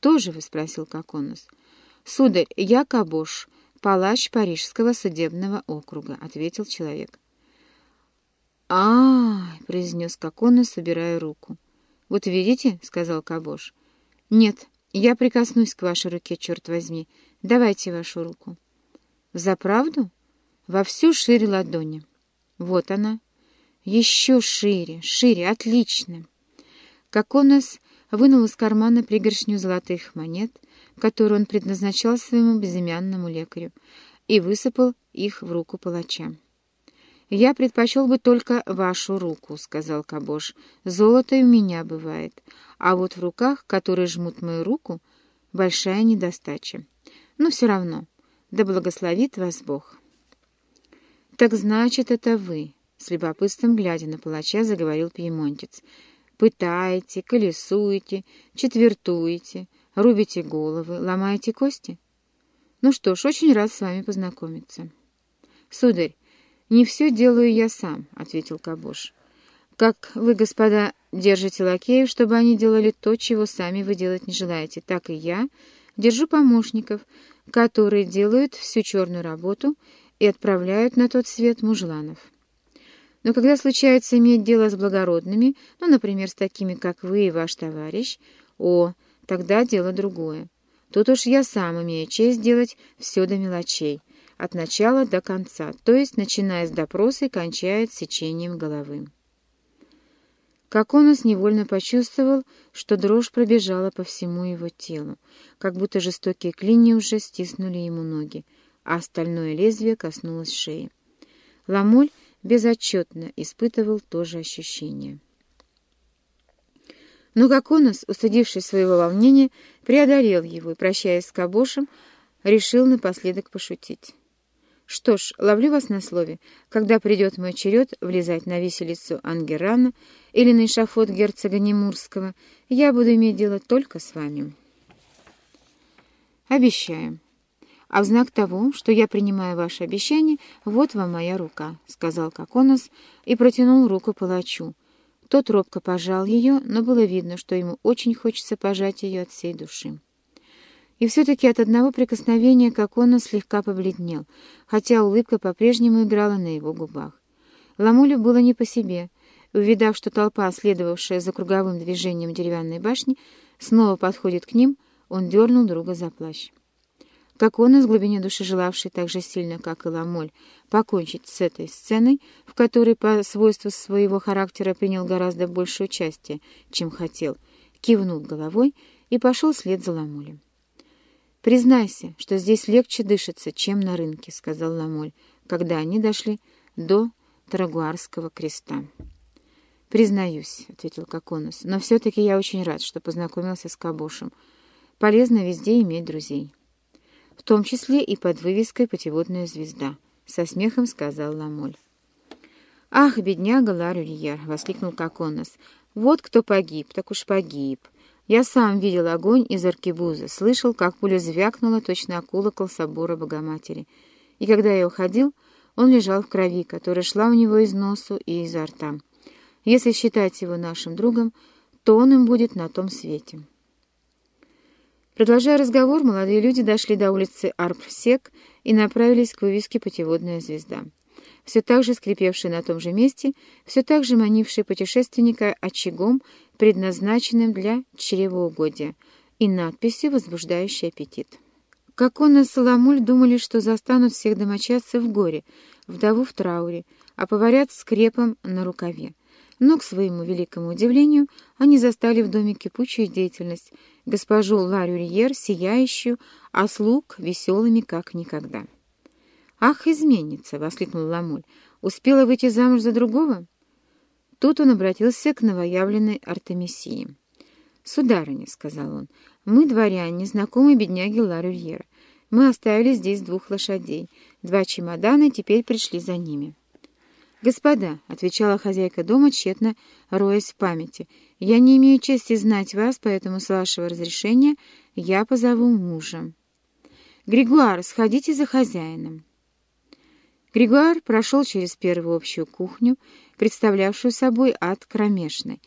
кто же вы?» — спросил Коконус. «Сударь, я Кабош, палач Парижского судебного округа», — ответил человек. а, произнес Коконус, собирая руку. «Вот видите?» — сказал Кабош. «Нет, я прикоснусь к вашей руке, черт возьми. Давайте вашу руку». «Взаправду?» «Во всю шире ладони». «Вот она». «Еще шире, шире, отлично». Коконус вынул из кармана пригоршню золотых монет, которую он предназначал своему безымянному лекарю, и высыпал их в руку палача. «Я предпочел бы только вашу руку», — сказал Кабош. «Золото и у меня бывает, а вот в руках, которые жмут мою руку, большая недостача. Но все равно, да благословит вас Бог». «Так значит, это вы», — с любопытством глядя на палача, заговорил пьемонтец. «Пытаете, колесуете, четвертуете, рубите головы, ломаете кости? Ну что ж, очень рад с вами познакомиться». «Сударь, «Не все делаю я сам», — ответил Кабош. «Как вы, господа, держите лакеев, чтобы они делали то, чего сами вы делать не желаете, так и я держу помощников, которые делают всю черную работу и отправляют на тот свет мужланов. Но когда случается иметь дело с благородными, ну, например, с такими, как вы и ваш товарищ, о, тогда дело другое. Тут уж я сам имею честь делать все до мелочей» от начала до конца, то есть начиная с допроса и кончая сечением головы. Коконус невольно почувствовал, что дрожь пробежала по всему его телу, как будто жестокие клинья уже стиснули ему ноги, а остальное лезвие коснулось шеи. Ламоль безотчетно испытывал то же ощущение. Но Коконус, устыдившись своего волнения, преодолел его и, прощаясь с Кабошем, решил напоследок пошутить. Что ж, ловлю вас на слове. Когда придет мой черед влезать на виселицу Ангерана или на эшафот герцога Немурского, я буду иметь дело только с вами. Обещаю. А в знак того, что я принимаю ваше обещание, вот вам моя рука, — сказал Коконос и протянул руку палачу. Тот робко пожал ее, но было видно, что ему очень хочется пожать ее от всей души. И все-таки от одного прикосновения как он слегка побледнел, хотя улыбка по-прежнему играла на его губах. Ламулю было не по себе. Увидав, что толпа, следовавшая за круговым движением деревянной башни, снова подходит к ним, он дернул друга за плащ. Как он, из глубины души желавший так же сильно, как и Ламоль, покончить с этой сценой, в которой по свойству своего характера принял гораздо больше участия, чем хотел, кивнул головой и пошел вслед за Ламолем. «Признайся, что здесь легче дышится, чем на рынке», — сказал Ламоль, когда они дошли до Тарагуарского креста. «Признаюсь», — ответил Коконус, — «но все-таки я очень рад, что познакомился с Кабошем. Полезно везде иметь друзей». «В том числе и под вывеской «Путеводная звезда», — со смехом сказал Ламоль. «Ах, бедняга Ларюльер!» — воскликнул Коконус. «Вот кто погиб, так уж погиб. Я сам видел огонь из аркебузы, слышал, как пуля звякнула точно о колокол собора Богоматери. И когда я уходил, он лежал в крови, которая шла у него из носу и изо рта. Если считать его нашим другом, то он им будет на том свете. Продолжая разговор, молодые люди дошли до улицы Арпсек и направились к вывеске «Путеводная звезда» все так же скрипевший на том же месте, все так же манивший путешественника очагом, предназначенным для чревоугодия, и надписью, возбуждающей аппетит. Как он и Соломуль думали, что застанут всех домочадцев в горе, вдову в трауре, а поварят скрепом на рукаве. Но, к своему великому удивлению, они застали в доме кипучую деятельность, госпожу Ларюльер, сияющую, а слуг веселыми как никогда. «Ах, изменница!» — воскликнул Ламоль. «Успела выйти замуж за другого?» Тут он обратился к новоявленной Артемисии. «Сударыня», — сказал он, — «мы, дворяне, знакомые бедняги Ларюльера. Мы оставили здесь двух лошадей. Два чемодана теперь пришли за ними». «Господа», — отвечала хозяйка дома, тщетно роясь в памяти, — «я не имею чести знать вас, поэтому, с вашего разрешения, я позову мужа». «Григуар, сходите за хозяином». Григуар прошел через первую общую кухню, представлявшую собой ад кромешный,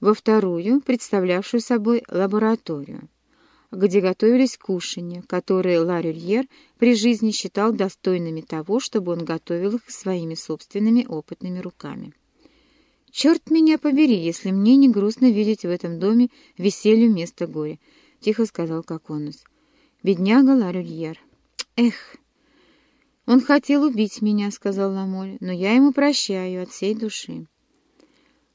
во вторую, представлявшую собой лабораторию, где готовились кушанья, которые Ларюльер при жизни считал достойными того, чтобы он готовил их своими собственными опытными руками. «Черт меня побери, если мне не грустно видеть в этом доме веселье вместо горя», — тихо сказал Коконус. «Бедняга Ларюльер. Эх!» «Он хотел убить меня», — сказал Ламоль, — «но я ему прощаю от всей души».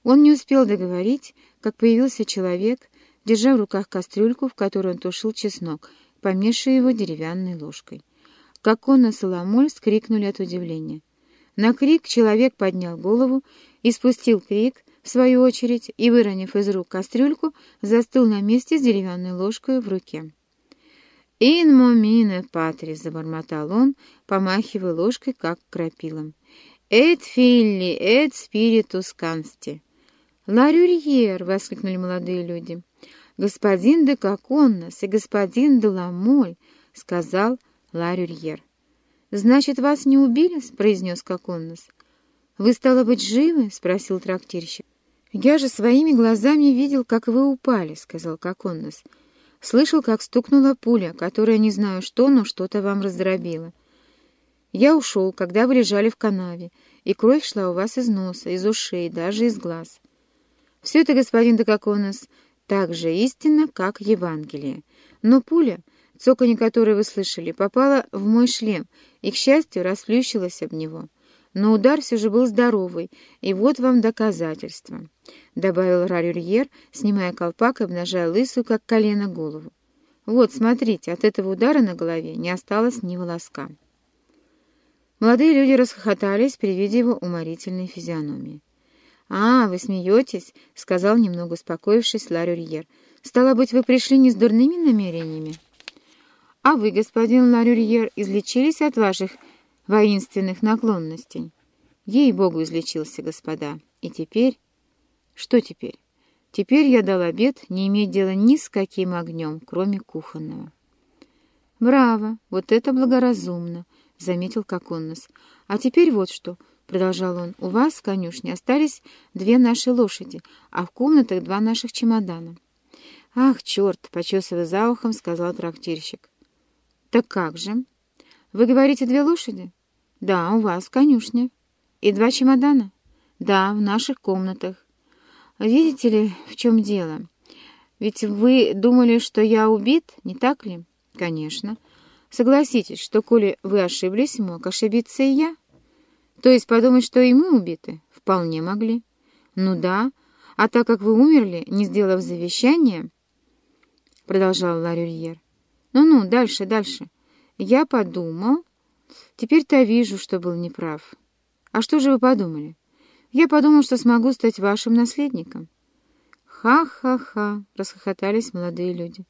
Он не успел договорить, как появился человек, держа в руках кастрюльку, в которой он тушил чеснок, помешивая его деревянной ложкой. Как он и Соломоль скрикнули от удивления. На крик человек поднял голову и спустил крик, в свою очередь, и, выронив из рук кастрюльку, застыл на месте с деревянной ложкой в руке. «Ин момине патрис», — забормотал он, помахивая ложкой, как крапилом. «Эт филли, эт спиритус кансти». «Ларюрьер!» — воскликнули молодые люди. «Господин де Коконнос и господин де Ламоль», — сказал Ларюрьер. «Значит, вас не убили?» — произнес Коконнос. «Вы, стало быть, живы?» — спросил трактирщик. «Я же своими глазами видел, как вы упали», — сказал Коконнос. Слышал, как стукнула пуля, которая не знаю что, но что-то вам раздробила. Я ушел, когда вы лежали в канаве, и кровь шла у вас из носа, из ушей, даже из глаз. Все это, господин Дококонос, так же истинно, как Евангелие. Но пуля, цоканье которой вы слышали, попала в мой шлем и, к счастью, расплющилась об него. Но удар все же был здоровый, и вот вам доказательство», — добавил Рарюльер, снимая колпак и обнажая лысую, как колено, голову. «Вот, смотрите, от этого удара на голове не осталось ни волоска». Молодые люди расхохотались при виде его уморительной физиономии. «А, вы смеетесь?» — сказал, немного успокоившись, Ларюльер. «Стало быть, вы пришли не с дурными намерениями?» «А вы, господин Ларюльер, излечились от ваших воинственных наклонностей. Ей-богу, излечился, господа. И теперь... Что теперь? Теперь я дал обед не иметь дела ни с каким огнем, кроме кухонного. «Браво! Вот это благоразумно!» — заметил Коконнос. «А теперь вот что!» — продолжал он. «У вас в конюшне остались две наши лошади, а в комнатах два наших чемодана». «Ах, черт!» — почесывая за ухом, сказал трактирщик. «Так как же?» «Вы говорите, две лошади?» «Да, у вас, конюшня». «И два чемодана?» «Да, в наших комнатах». «Видите ли, в чем дело? Ведь вы думали, что я убит, не так ли?» «Конечно. Согласитесь, что, коли вы ошиблись, мог ошибиться и я». «То есть подумать, что и мы убиты?» «Вполне могли». «Ну да. А так как вы умерли, не сделав завещания...» Продолжал Ларюльер. «Ну-ну, дальше, дальше». Я подумал. Теперь-то вижу, что был неправ. А что же вы подумали? Я подумал, что смогу стать вашим наследником. Ха-ха-ха, расхохотались молодые люди.